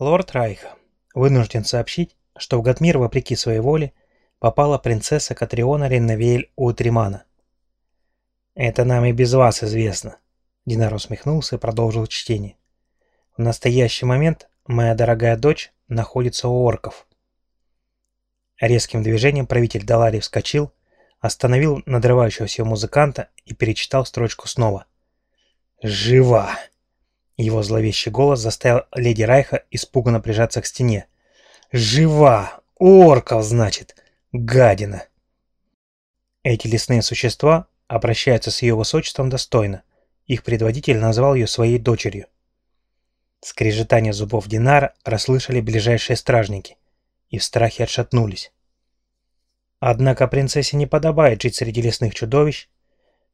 Лорд Райха вынужден сообщить, что в Гатмир, вопреки своей воле, попала принцесса Катриона Реннавиэль Утримана. «Это нам и без вас известно», — Динар усмехнулся и продолжил чтение. «В настоящий момент моя дорогая дочь находится у орков». Резким движением правитель Далари вскочил, остановил надрывающегося музыканта и перечитал строчку снова. «Жива!» Его зловещий голос заставил леди Райха испуганно прижаться к стене. «Жива! Орков, значит! Гадина!» Эти лесные существа обращаются с ее высочеством достойно. Их предводитель назвал ее своей дочерью. Скрежетание зубов Динара расслышали ближайшие стражники и в страхе отшатнулись. Однако принцессе не подобает жить среди лесных чудовищ,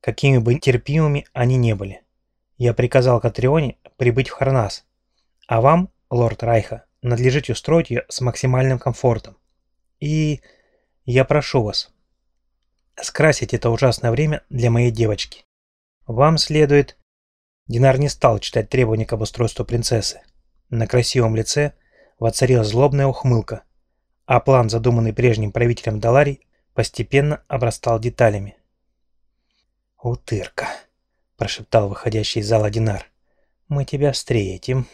какими бы терпимыми они не были. Я приказал Катрионе прибыть в Харнас, а вам, лорд Райха, надлежит устроить ее с максимальным комфортом. И я прошу вас, скрасить это ужасное время для моей девочки. Вам следует... Динар не стал читать требования к обустройству принцессы. На красивом лице воцарилась злобная ухмылка, а план, задуманный прежним правителем Даларий, постепенно обрастал деталями. «Утырка!» Прошептал выходящий из зала Динар. «Мы тебя встретим».